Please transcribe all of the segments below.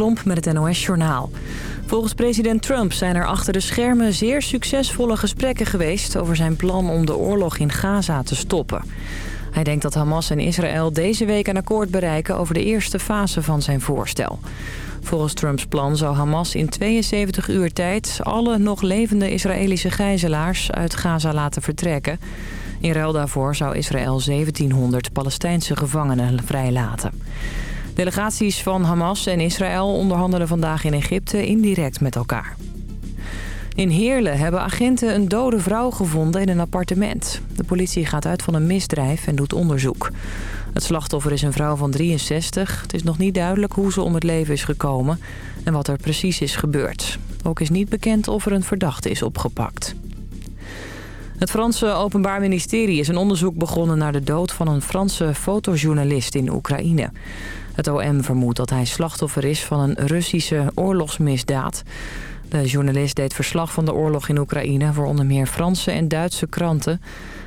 Klomp met het NOS-journaal. Volgens president Trump zijn er achter de schermen zeer succesvolle gesprekken geweest... over zijn plan om de oorlog in Gaza te stoppen. Hij denkt dat Hamas en Israël deze week een akkoord bereiken... over de eerste fase van zijn voorstel. Volgens Trumps plan zou Hamas in 72 uur tijd... alle nog levende Israëlische gijzelaars uit Gaza laten vertrekken. In ruil daarvoor zou Israël 1700 Palestijnse gevangenen vrijlaten. Delegaties van Hamas en Israël onderhandelen vandaag in Egypte indirect met elkaar. In Heerlen hebben agenten een dode vrouw gevonden in een appartement. De politie gaat uit van een misdrijf en doet onderzoek. Het slachtoffer is een vrouw van 63. Het is nog niet duidelijk hoe ze om het leven is gekomen en wat er precies is gebeurd. Ook is niet bekend of er een verdachte is opgepakt. Het Franse Openbaar Ministerie is een onderzoek begonnen naar de dood van een Franse fotojournalist in Oekraïne. Het OM vermoedt dat hij slachtoffer is van een Russische oorlogsmisdaad. De journalist deed verslag van de oorlog in Oekraïne voor onder meer Franse en Duitse kranten.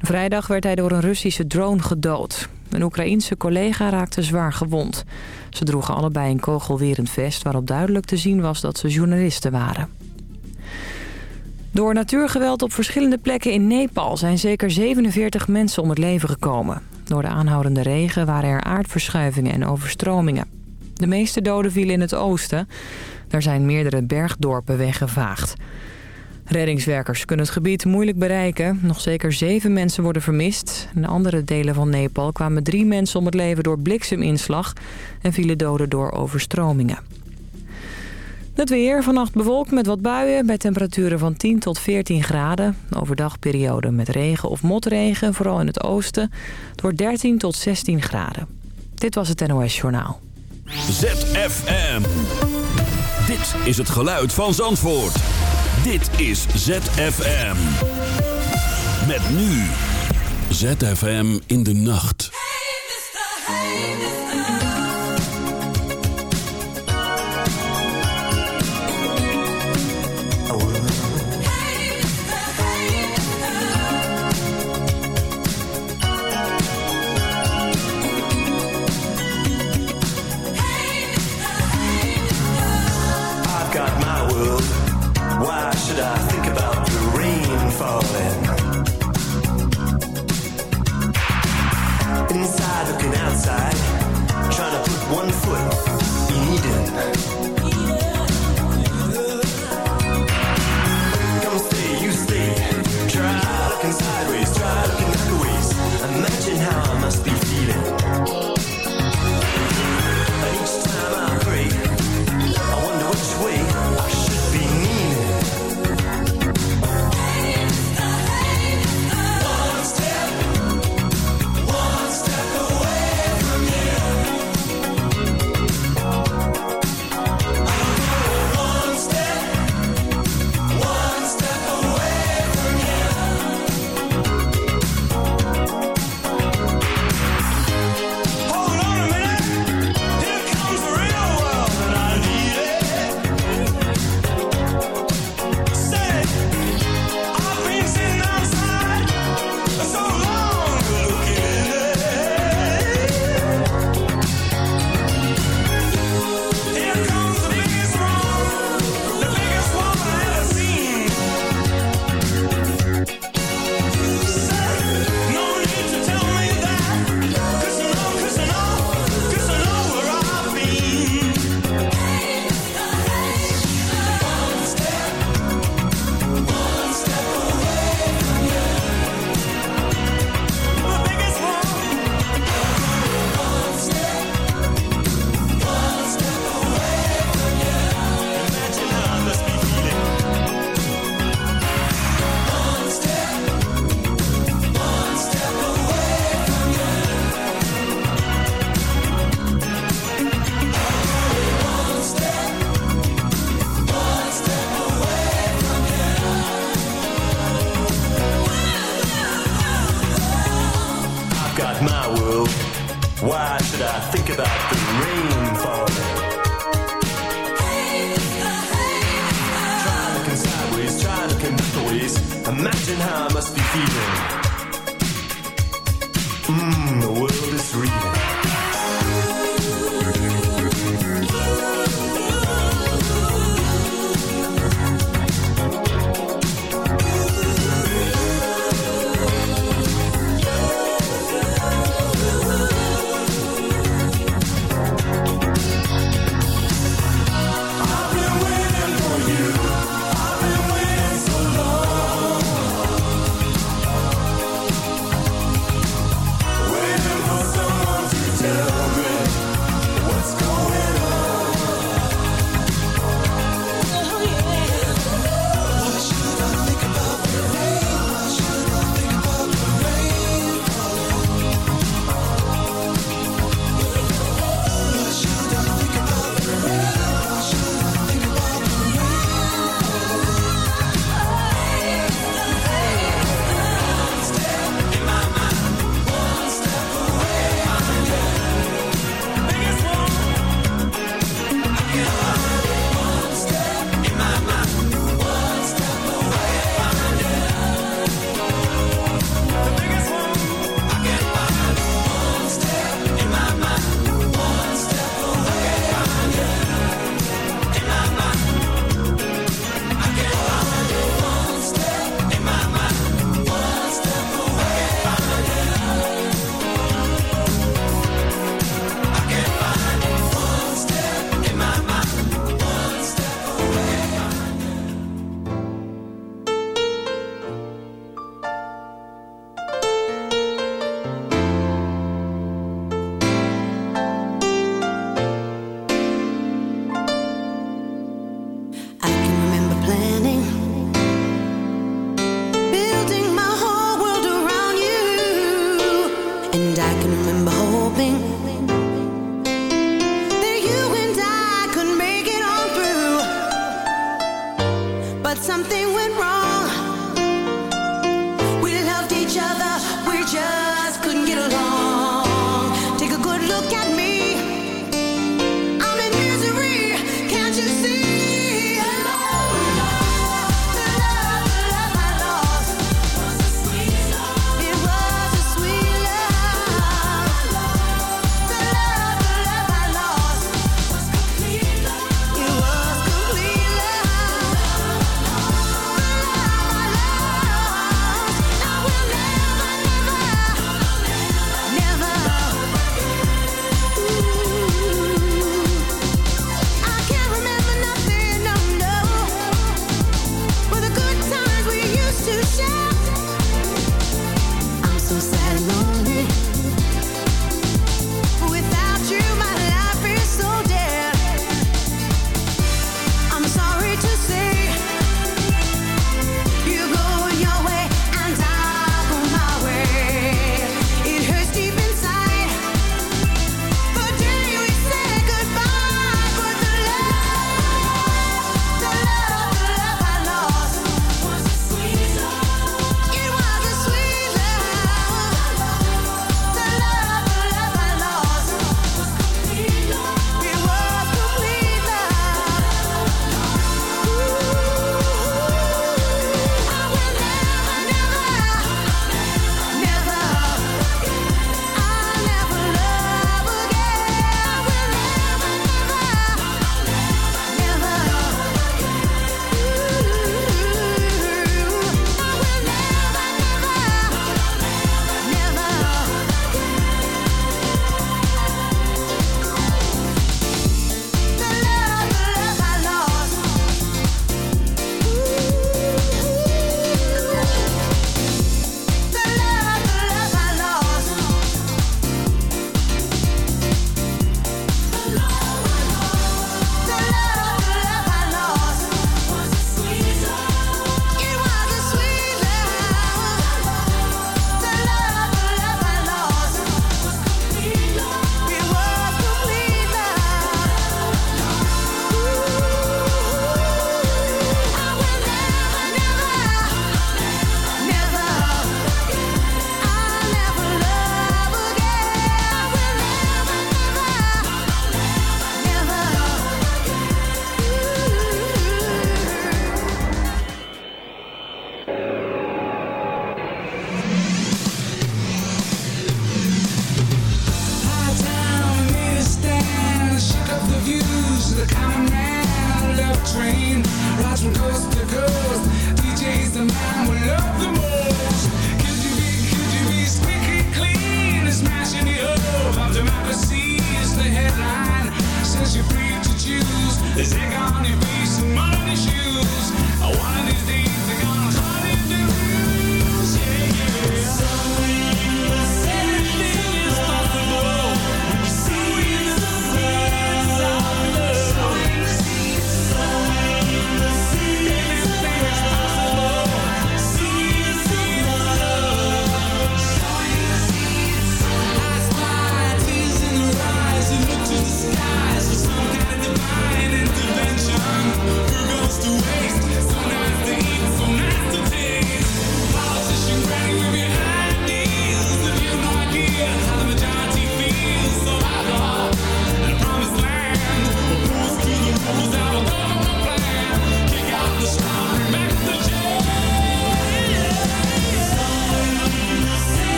Vrijdag werd hij door een Russische drone gedood. Een Oekraïense collega raakte zwaar gewond. Ze droegen allebei een kogelwerend vest waarop duidelijk te zien was dat ze journalisten waren. Door natuurgeweld op verschillende plekken in Nepal zijn zeker 47 mensen om het leven gekomen. Door de aanhoudende regen waren er aardverschuivingen en overstromingen. De meeste doden vielen in het oosten. Daar zijn meerdere bergdorpen weggevaagd. Reddingswerkers kunnen het gebied moeilijk bereiken. Nog zeker zeven mensen worden vermist. In andere delen van Nepal kwamen drie mensen om het leven door blikseminslag... en vielen doden door overstromingen. Het weer vannacht bewolkt met wat buien bij temperaturen van 10 tot 14 graden. Overdag periode met regen of motregen, vooral in het oosten. Het wordt 13 tot 16 graden. Dit was het NOS Journaal. ZFM. Dit is het geluid van Zandvoort. Dit is ZFM. Met nu. ZFM in de nacht.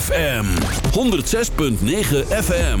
ZFM 106.9 FM.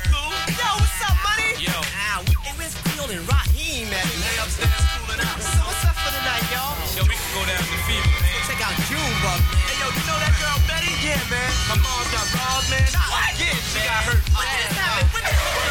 Man. Hey, yo, you know that girl Betty? Yeah, man. My mom's got balls, man. What? Yeah, she got hurt. What just happened? What the-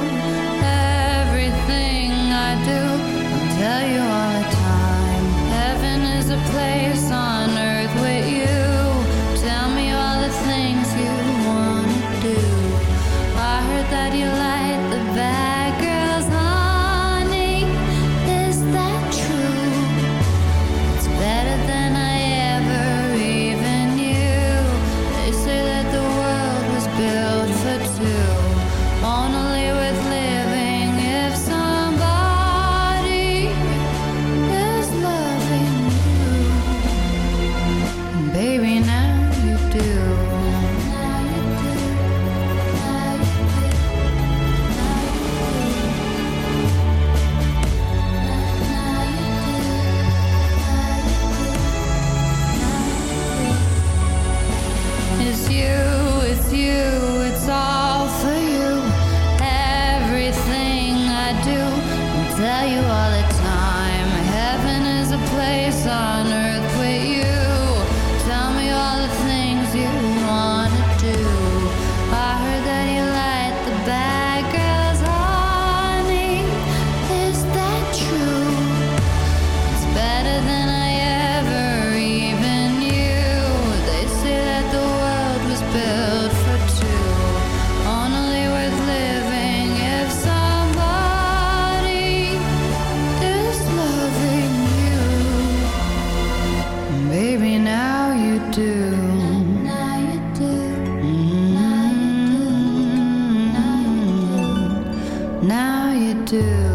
do.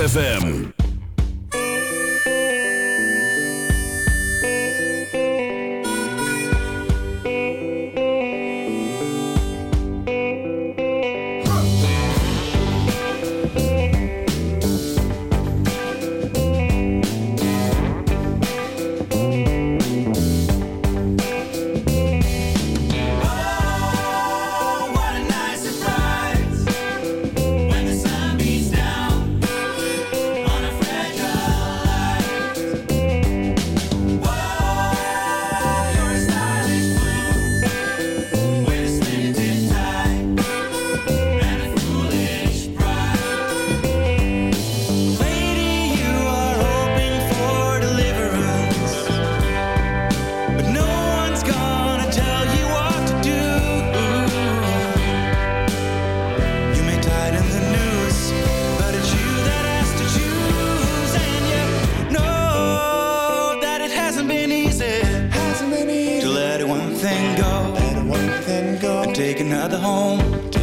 ZFM. one thing go. Let one thing go. And take another home.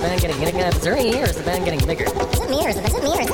then getting bigger, then getting bigger, then getting bigger, then getting bigger.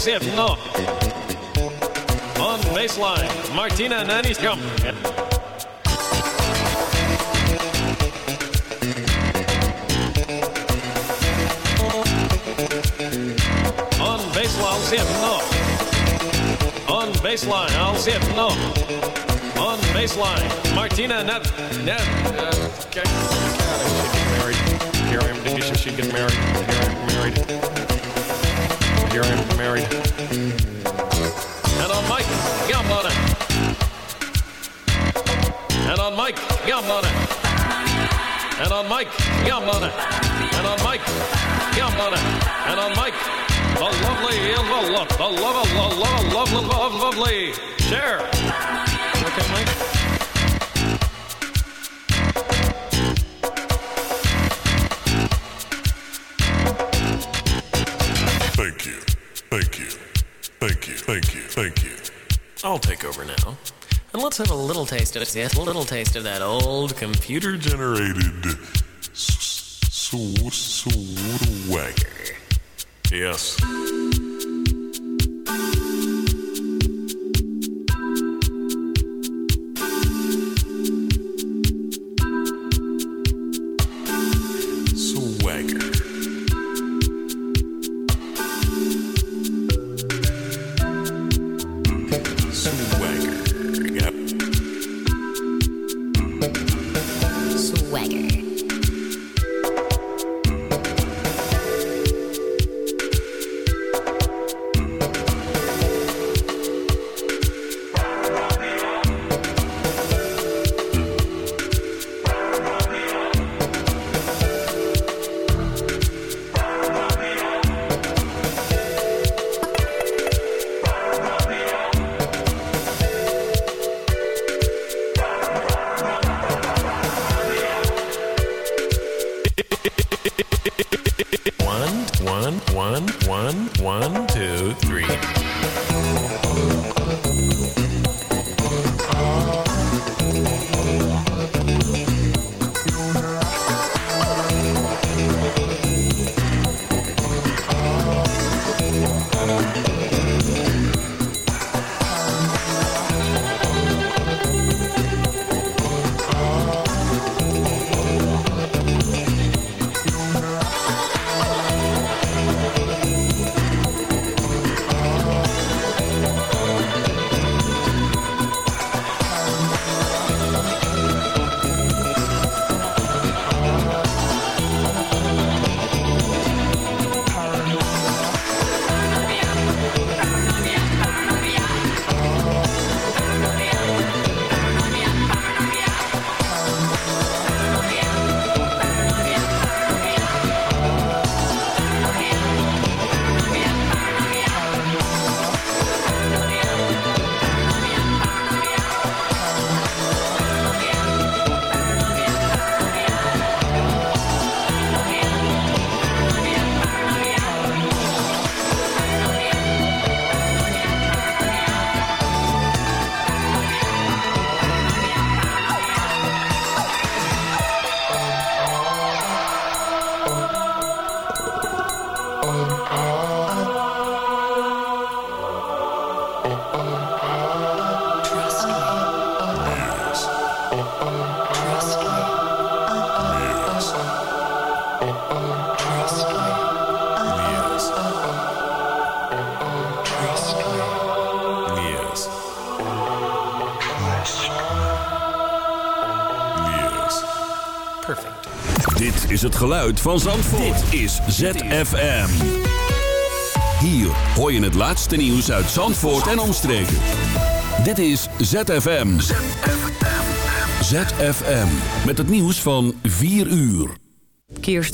Sif, no. On baseline, Martina Nani's coming. On baseline, Sif, no. On baseline, I'll see Sif, no. On baseline, Martina Nan. Nan. Uh, okay. Married. Hear him. Did you she get married? Hear him. Married. Here I am married. And on Mike, it. And on Mike, yum on it. And on Mike, yum on it. And on Mike, yum on it. And on Mike, the lovely, the love, the love, the love, love, love, love, lovely. Share. Okay, Mike. I'll take over now. And let's have a little taste of it. Yes, a little taste of that old computer Generated s- s- swagger. Yes. Is het geluid van Zandvoort. Dit is ZFM. Hier hoor je het laatste nieuws uit Zandvoort en omstreken. Dit is ZFM. ZFM. Met het nieuws van 4 uur. Kirsten